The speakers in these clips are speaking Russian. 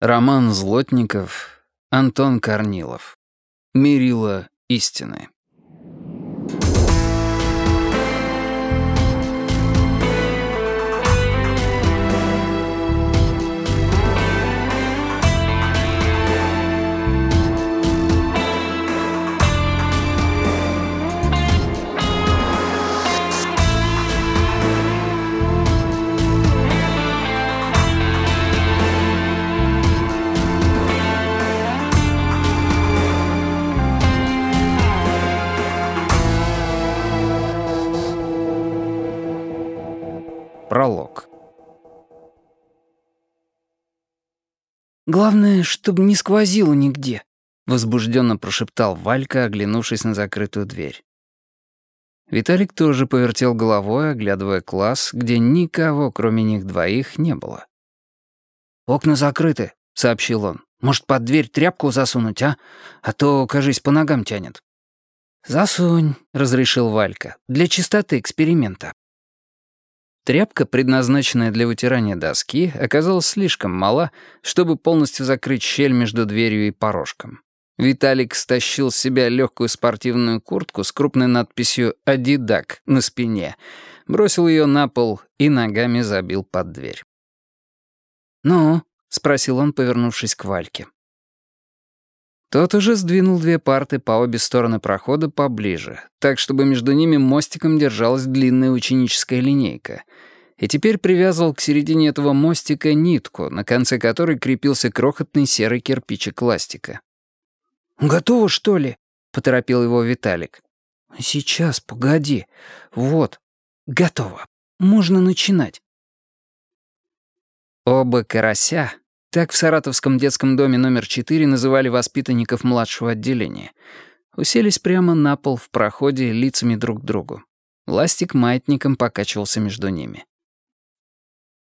Роман Злотников, Антон Корнилов. Мерила истины. «Главное, чтобы не сквозило нигде», — возбужденно прошептал Валька, оглянувшись на закрытую дверь. Виталик тоже повертел головой, оглядывая класс, где никого, кроме них двоих, не было. «Окна закрыты», — сообщил он. «Может, под дверь тряпку засунуть, а? А то, кажись, по ногам тянет». «Засунь», — разрешил Валька, — «для чистоты эксперимента». Тряпка, предназначенная для вытирания доски, оказалась слишком мала, чтобы полностью закрыть щель между дверью и порожком. Виталик стащил с себя легкую спортивную куртку с крупной надписью «Адидак» на спине, бросил ее на пол и ногами забил под дверь. «Ну?» — спросил он, повернувшись к Вальке. Тот уже сдвинул две парты по обе стороны прохода поближе, так, чтобы между ними мостиком держалась длинная ученическая линейка, и теперь привязывал к середине этого мостика нитку, на конце которой крепился крохотный серый кирпичик ластика. «Готово, что ли?» — поторопил его Виталик. «Сейчас, погоди. Вот, готово. Можно начинать». Оба карася, так в Саратовском детском доме номер 4 называли воспитанников младшего отделения. Уселись прямо на пол в проходе лицами друг к другу. Ластик маятником покачивался между ними.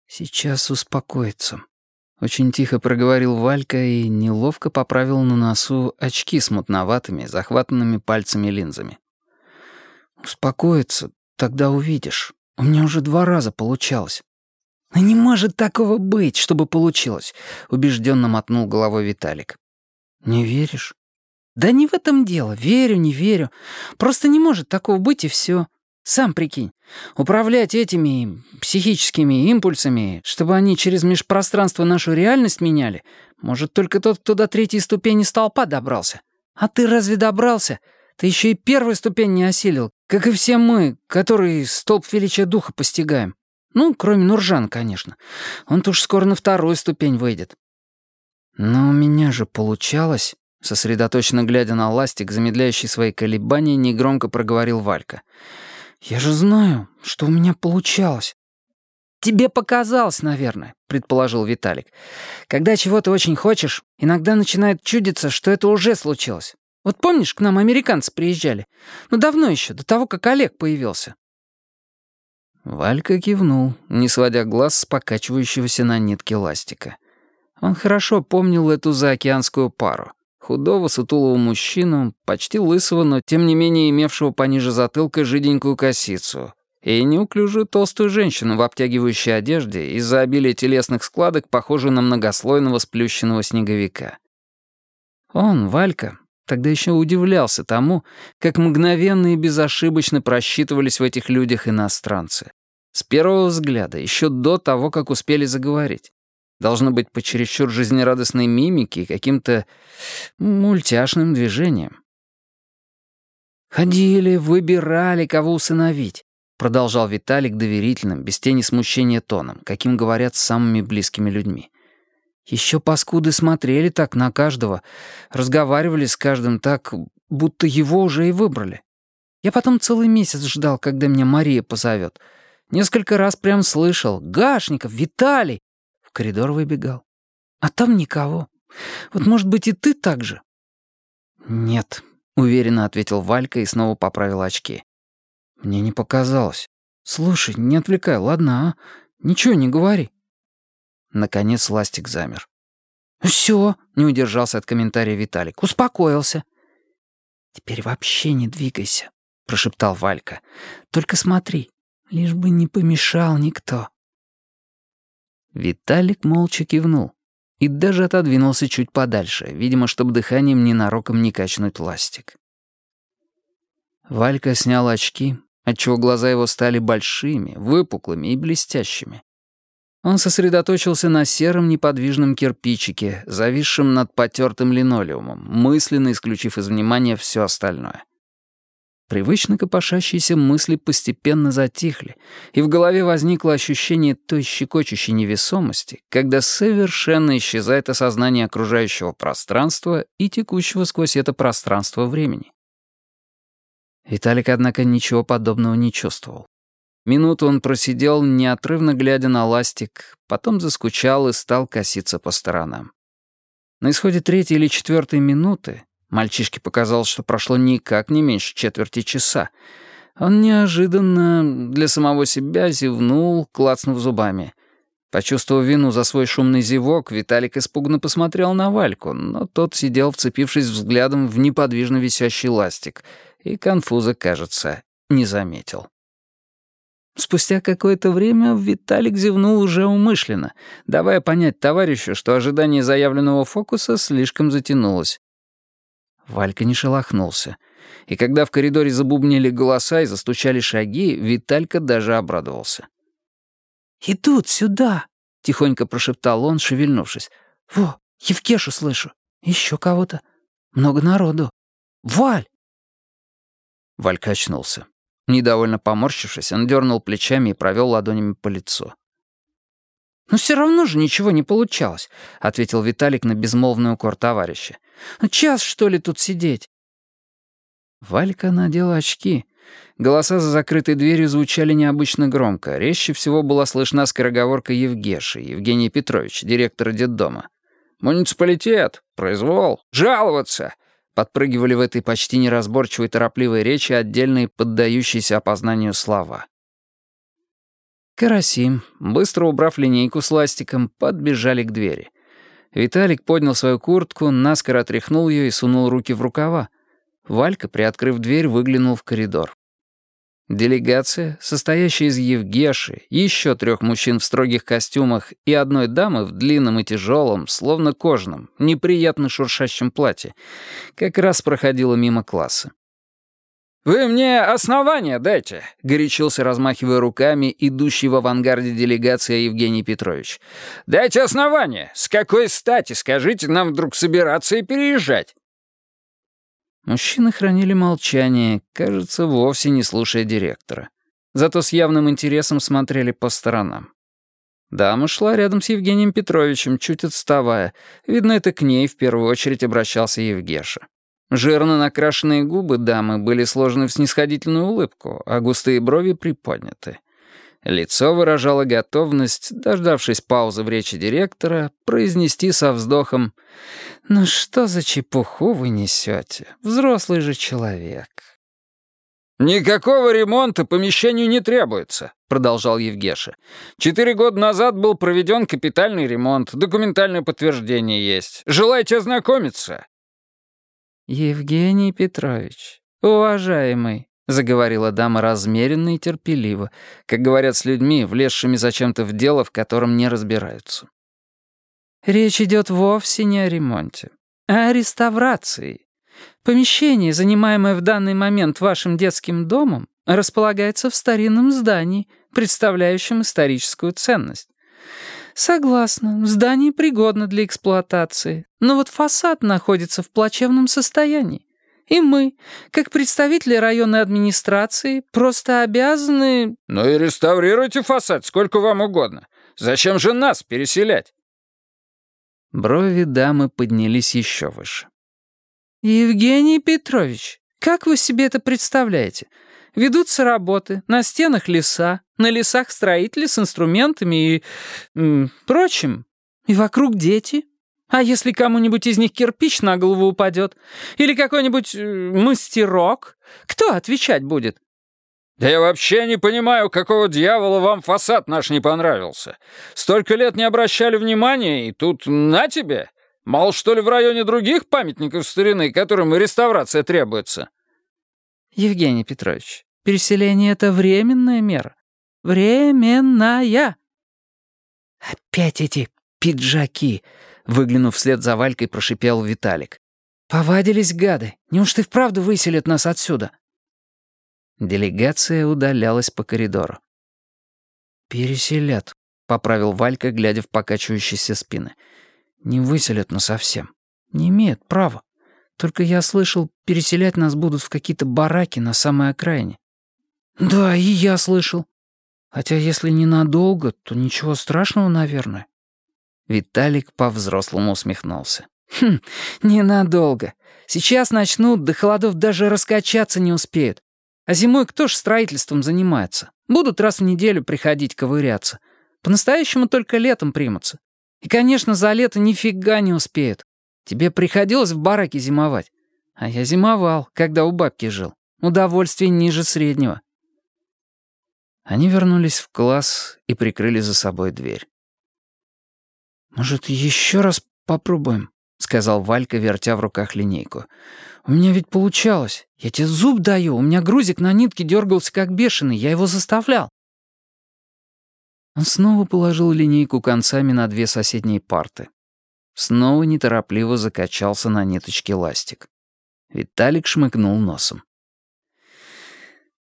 «Сейчас успокоится», — очень тихо проговорил Валька и неловко поправил на носу очки с мутноватыми, захватанными пальцами линзами. «Успокоится, тогда увидишь. У меня уже два раза получалось». «Ну не может такого быть, чтобы получилось», — убежденно мотнул головой Виталик. «Не веришь?» «Да не в этом дело. Верю, не верю. Просто не может такого быть, и все. Сам прикинь. Управлять этими психическими импульсами, чтобы они через межпространство нашу реальность меняли, может только тот, кто до третьей ступени столпа добрался. А ты разве добрался? Ты еще и первую ступень не осилил, как и все мы, которые столб величия духа постигаем. Ну, кроме Нуржан, конечно. Он-то уж скоро на вторую ступень выйдет. Но у меня же получалось, сосредоточенно глядя на ластик, замедляющий свои колебания, негромко проговорил Валька. «Я же знаю, что у меня получалось». «Тебе показалось, наверное», — предположил Виталик. «Когда чего-то очень хочешь, иногда начинает чудиться, что это уже случилось. Вот помнишь, к нам американцы приезжали? Ну, давно еще, до того, как Олег появился. Валька кивнул, не сводя глаз с покачивающегося на нитке ластика. Он хорошо помнил эту заокеанскую пару. Худого, сутулого мужчину, почти лысого, но тем не менее имевшего пониже затылка жиденькую косицу, и неуклюжую толстую женщину в обтягивающей одежде из-за обилия телесных складок, похожую на многослойного сплющенного снеговика. Он, Валька, тогда еще удивлялся тому, как мгновенно и безошибочно просчитывались в этих людях иностранцы. С первого взгляда, еще до того, как успели заговорить. Должно быть по чересчур жизнерадостной мимике и каким-то мультяшным движением. «Ходили, выбирали, кого усыновить», — продолжал Виталик доверительным, без тени смущения тоном, каким говорят с самыми близкими людьми. Еще паскуды смотрели так на каждого, разговаривали с каждым так, будто его уже и выбрали. Я потом целый месяц ждал, когда меня Мария позовет — Несколько раз прям слышал «Гашников! Виталий!» В коридор выбегал. А там никого. Вот, может быть, и ты так же?» «Нет», — уверенно ответил Валька и снова поправил очки. «Мне не показалось. Слушай, не отвлекай, ладно, а? Ничего не говори». Наконец Ластик замер. «Всё», — не удержался от комментария Виталик. «Успокоился». «Теперь вообще не двигайся», — прошептал Валька. «Только смотри, Лишь бы не помешал никто. Виталик молча кивнул. и даже отодвинулся чуть подальше, видимо, чтобы дыханием ненароком не качнуть ластик. Валька снял очки, отчего глаза его стали большими, выпуклыми и блестящими. Он сосредоточился на сером неподвижном кирпичике, зависшем над потертым линолеумом, мысленно исключив из внимания все остальное. Привычно копошащиеся мысли постепенно затихли, и в голове возникло ощущение той щекочущей невесомости, когда совершенно исчезает осознание окружающего пространства и текущего сквозь это пространство времени. Виталик, однако, ничего подобного не чувствовал. Минуту он просидел, неотрывно глядя на ластик, потом заскучал и стал коситься по сторонам. На исходе третьей или четвертой минуты Мальчишке показалось, что прошло никак не меньше четверти часа. Он неожиданно для самого себя зевнул, клацнув зубами. Почувствовав вину за свой шумный зевок, Виталик испуганно посмотрел на Вальку, но тот сидел, вцепившись взглядом в неподвижно висящий ластик, и конфуза, кажется, не заметил. Спустя какое-то время Виталик зевнул уже умышленно, давая понять товарищу, что ожидание заявленного фокуса слишком затянулось. Валька не шелохнулся. И когда в коридоре забубнили голоса и застучали шаги, Виталька даже обрадовался. «Идут сюда!» — тихонько прошептал он, шевельнувшись. «Во, Евкешу слышу. Еще кого-то. Много народу. Валь!» Валька очнулся. Недовольно поморщившись, он дернул плечами и провел ладонями по лицу. «Но все равно же ничего не получалось», — ответил Виталик на безмолвный укор товарища. «Ну, «Час, что ли, тут сидеть?» Валька надела очки. Голоса за закрытой дверью звучали необычно громко. Резче всего была слышна скороговорка Евгеши, Евгения Петровича, директора детдома. «Муниципалитет! Произвол! Жаловаться!» Подпрыгивали в этой почти неразборчивой торопливой речи отдельные поддающиеся опознанию слова. Карасим, быстро убрав линейку с ластиком, подбежали к двери. Виталик поднял свою куртку, наскоро отряхнул ее и сунул руки в рукава. Валька, приоткрыв дверь, выглянул в коридор. Делегация, состоящая из Евгеши, еще трех мужчин в строгих костюмах и одной дамы в длинном и тяжелом, словно кожаном, неприятно шуршащем платье, как раз проходила мимо класса. «Вы мне основания дайте», — горячился, размахивая руками, идущий в авангарде делегация Евгений Петрович. «Дайте основания. С какой стати, скажите, нам вдруг собираться и переезжать?» Мужчины хранили молчание, кажется, вовсе не слушая директора. Зато с явным интересом смотрели по сторонам. Дама шла рядом с Евгением Петровичем, чуть отставая. Видно, это к ней в первую очередь обращался Евгеша. Жирно накрашенные губы дамы были сложены в снисходительную улыбку, а густые брови приподняты. Лицо выражало готовность, дождавшись паузы в речи директора, произнести со вздохом «Ну что за чепуху вы несете? Взрослый же человек». «Никакого ремонта помещению не требуется», — продолжал Евгеша. «Четыре года назад был проведен капитальный ремонт, документальное подтверждение есть. Желаете ознакомиться?» «Евгений Петрович, уважаемый», — заговорила дама размеренно и терпеливо, как говорят с людьми, влезшими зачем-то в дело, в котором не разбираются. «Речь идет вовсе не о ремонте, а о реставрации. Помещение, занимаемое в данный момент вашим детским домом, располагается в старинном здании, представляющем историческую ценность. «Согласна, здание пригодно для эксплуатации, но вот фасад находится в плачевном состоянии. И мы, как представители районной администрации, просто обязаны...» «Ну и реставрируйте фасад сколько вам угодно. Зачем же нас переселять?» Брови дамы поднялись еще выше. «Евгений Петрович, как вы себе это представляете? Ведутся работы, на стенах леса, на лесах строители с инструментами и... М, прочим. И вокруг дети. А если кому-нибудь из них кирпич на голову упадет? Или какой-нибудь э, мастерок? Кто отвечать будет? «Да я вообще не понимаю, какого дьявола вам фасад наш не понравился. Столько лет не обращали внимания, и тут на тебе. Мало что ли в районе других памятников старины, которым реставрация требуется?» «Евгений Петрович, Переселение — это временная мера. Временная. Опять эти пиджаки. Выглянув вслед за Валькой, прошипел Виталик. «Повадились гады. Неужто и вправду выселят нас отсюда?» Делегация удалялась по коридору. «Переселят», — поправил Валька, глядя в покачивающиеся спины. «Не выселят насовсем. Не имеют права. Только я слышал, переселять нас будут в какие-то бараки на самой окраине». «Да, и я слышал. Хотя если ненадолго, то ничего страшного, наверное». Виталик по-взрослому усмехнулся. «Хм, ненадолго. Сейчас начнут, до холодов даже раскачаться не успеют. А зимой кто ж строительством занимается? Будут раз в неделю приходить ковыряться. По-настоящему только летом примутся. И, конечно, за лето нифига не успеют. Тебе приходилось в бараке зимовать. А я зимовал, когда у бабки жил. Удовольствие ниже среднего. Они вернулись в класс и прикрыли за собой дверь. «Может, еще раз попробуем?» — сказал Валька, вертя в руках линейку. «У меня ведь получалось. Я тебе зуб даю. У меня грузик на нитке дергался как бешеный. Я его заставлял». Он снова положил линейку концами на две соседние парты. Снова неторопливо закачался на ниточке ластик. Виталик шмыгнул носом.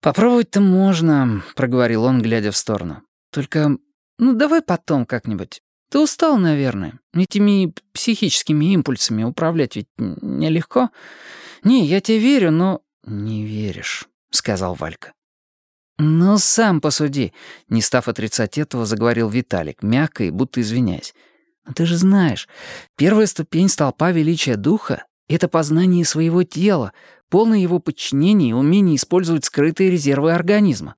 «Попробовать-то можно», — проговорил он, глядя в сторону. «Только, ну давай потом как-нибудь. Ты устал, наверное. Этими психическими импульсами управлять ведь нелегко. Не, я тебе верю, но...» «Не веришь», — сказал Валька. «Ну, сам посуди», — не став отрицать этого, заговорил Виталик, мягко и будто извиняясь. «Но ты же знаешь, первая ступень столпа величия духа — это познание своего тела, полное его подчинение и умение использовать скрытые резервы организма».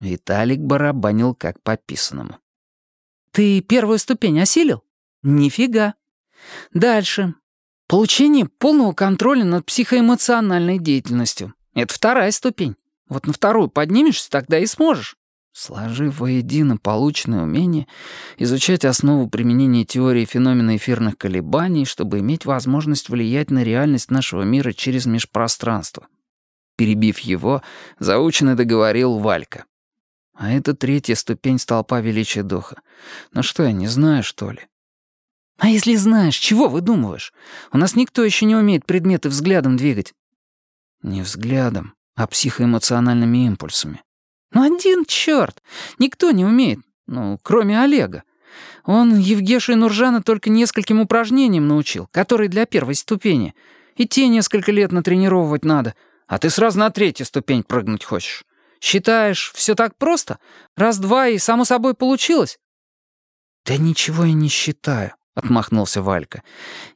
Виталик барабанил как по писанному. Ты первую ступень осилил? Нифига. Дальше. Получение полного контроля над психоэмоциональной деятельностью. Это вторая ступень. Вот на вторую поднимешься, тогда и сможешь. Сложив воедино полученные умения, изучать основу применения теории феномена эфирных колебаний, чтобы иметь возможность влиять на реальность нашего мира через межпространство. Перебив его, заученно договорил Валька. А это третья ступень столпа величия духа. Ну что, я не знаю, что ли? А если знаешь, чего выдумываешь? У нас никто еще не умеет предметы взглядом двигать. Не взглядом, а психоэмоциональными импульсами. Ну один черт! Никто не умеет. Ну, кроме Олега. Он Евгешу и Нуржана только нескольким упражнениям научил, которые для первой ступени. И те несколько лет натренировывать надо. А ты сразу на третью ступень прыгнуть хочешь. Считаешь, все так просто? Раз-два и само собой получилось?» «Да ничего я не считаю», — отмахнулся Валька.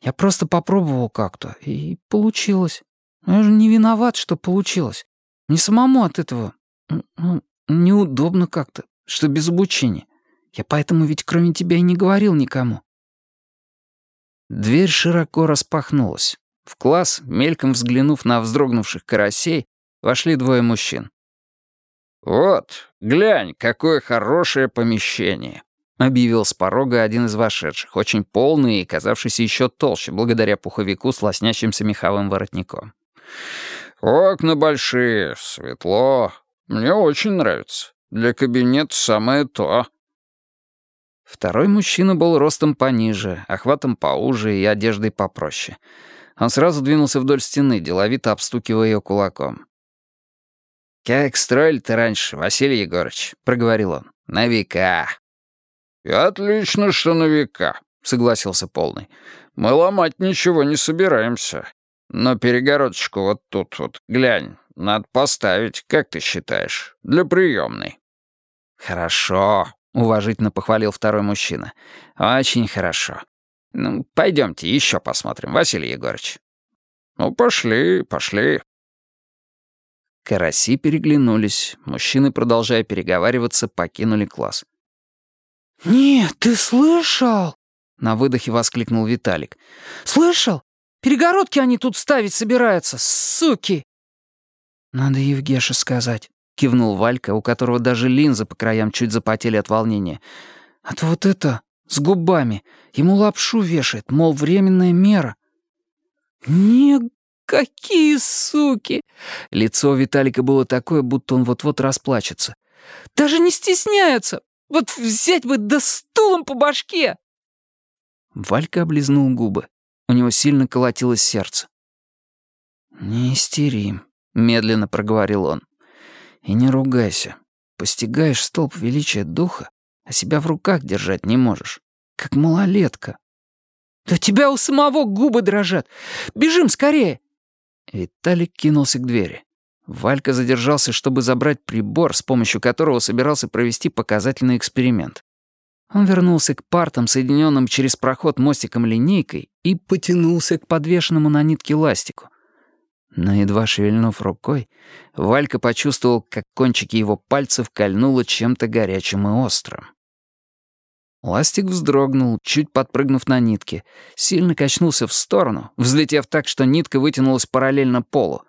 «Я просто попробовал как-то, и получилось. Я же не виноват, что получилось. Не самому от этого неудобно как-то, что без обучения. Я поэтому ведь кроме тебя и не говорил никому». Дверь широко распахнулась. В класс, мельком взглянув на вздрогнувших карасей, вошли двое мужчин. «Вот, глянь, какое хорошее помещение», — объявил с порога один из вошедших, очень полный и казавшийся еще толще, благодаря пуховику с лоснящимся меховым воротником. «Окна большие, светло. Мне очень нравится. Для кабинета самое то». Второй мужчина был ростом пониже, охватом поуже и одеждой попроще. Он сразу двинулся вдоль стены, деловито обстукивая ее кулаком. «Как строили-то раньше, Василий Егорыч?» — проговорил он. «На века». «И отлично, что на века», — согласился Полный. «Мы ломать ничего не собираемся. Но перегородочку вот тут вот, глянь, надо поставить, как ты считаешь, для приемной». «Хорошо», — уважительно похвалил второй мужчина. «Очень хорошо. Ну, пойдемте еще посмотрим, Василий Егорыч». «Ну, пошли, пошли», Караси переглянулись. Мужчины, продолжая переговариваться, покинули класс. «Нет, ты слышал?» — на выдохе воскликнул Виталик. «Слышал? Перегородки они тут ставить собираются, суки!» «Надо Евгеше сказать», — кивнул Валька, у которого даже линзы по краям чуть запотели от волнения. «А то вот это, с губами, ему лапшу вешает, мол, временная мера». «Не «Какие суки!» Лицо Виталика было такое, будто он вот-вот расплачется. «Даже не стесняются! Вот взять бы да стулом по башке!» Валька облизнул губы. У него сильно колотилось сердце. «Не истери», — медленно проговорил он. «И не ругайся. Постигаешь столб величия духа, а себя в руках держать не можешь. Как малолетка». «Да тебя у самого губы дрожат! Бежим скорее!» Виталик кинулся к двери. Валька задержался, чтобы забрать прибор, с помощью которого собирался провести показательный эксперимент. Он вернулся к партам, соединенным через проход мостиком линейкой, и потянулся к подвешенному на нитке ластику. Но едва шевельнув рукой, Валька почувствовал, как кончики его пальцев кольнуло чем-то горячим и острым. Ластик вздрогнул, чуть подпрыгнув на нитке, сильно качнулся в сторону, взлетев так, что нитка вытянулась параллельно полу,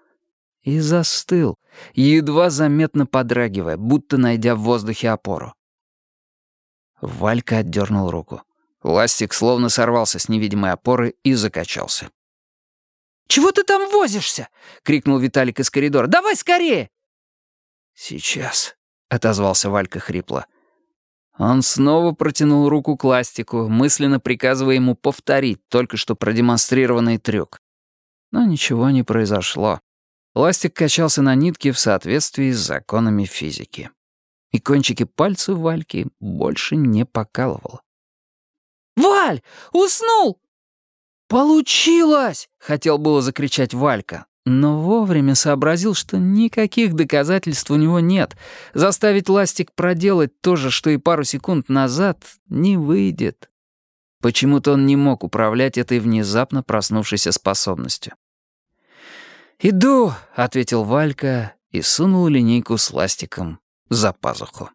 и застыл, едва заметно подрагивая, будто найдя в воздухе опору. Валька отдернул руку. Ластик словно сорвался с невидимой опоры и закачался. «Чего ты там возишься?» — крикнул Виталик из коридора. «Давай скорее!» «Сейчас», — отозвался Валька хрипло. Он снова протянул руку к ластику, мысленно приказывая ему повторить только что продемонстрированный трюк. Но ничего не произошло. Ластик качался на нитке в соответствии с законами физики. И кончики пальцев Вальки больше не покалывало. «Валь, уснул!» «Получилось!» — хотел было закричать Валька, но вовремя сообразил, что никаких доказательств у него нет. Заставить ластик проделать то же, что и пару секунд назад, не выйдет. Почему-то он не мог управлять этой внезапно проснувшейся способностью. «Иду», — ответил Валька и сунул линейку с ластиком за пазуху.